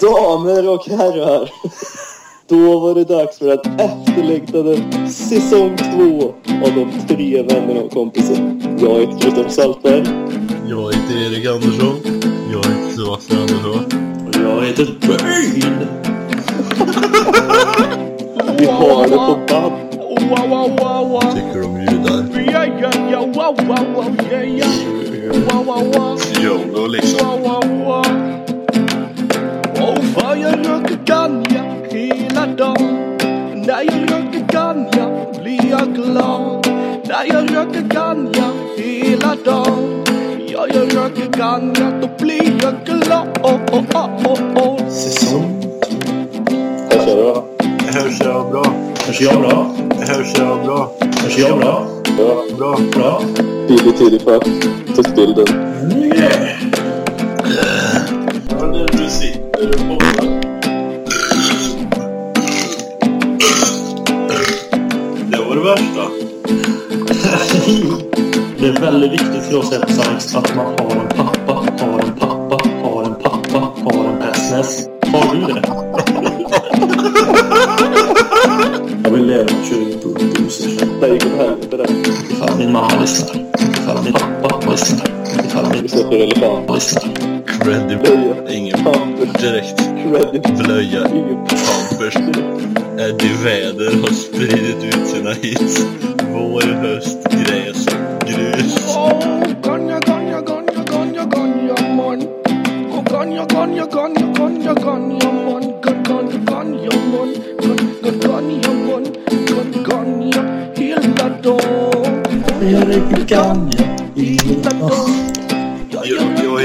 Damer och herrar. Då var det dags för den efterlängtade säsong två av de tre vännerna och kompisen. Jag heter Kristoffer Saltberg. Jag heter Erik Andersson. Jag heter Sebastian Andersson. Och jag heter Böjn. Vi har det på band. Wow, wow, wow, wow. Tycker om judar. Yeah, yeah, När jag röker ganja blir jag glad. När jag röker ganja hela dagen. Ja, jag röker ganja, då blir jag glad. Oh, oh, oh, oh, oh. Säsong. Kör vi då. Det hörs jag bra. Hörs jag bra? Det hörs jag bra. Hörs jag bra? Ja, Bra. Bra. billig tidig för testbilden. Ja, när du sitter och Det värsta. Det är väldigt viktigt för oss Epsons att man har en pappa, har en pappa, har en pappa, har en business. Har du det? Jag vill leva med 20 bulldozer. Där gick åt helvete där. Ifall min mamma lyssnar. Släpper elefant. Blöja. Ingen Pampers. direkt. Credit. Blöja. Ingen Pampers. Eddie Väder har spridit ut sina hits. Vår, höst, gräs, grus. Oh, ganja, ganja, ganja, ganja, ganja, man. Oh, ganja, ganja, ganja, ganja, ganja, man. Gan, ganja, ganja, man. Gan, gan, ganja, man. Gan, ganja, hela dagen. Röker ganja Hela dagen.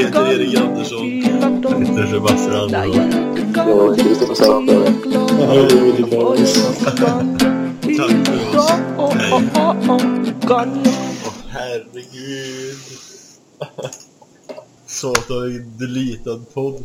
Heter Erik Andersson. Jag heter Sebastian jag heter Kristoffer blir jag Tack för oss. Ganja. Åh herregud. Satan, vilken deletad podd.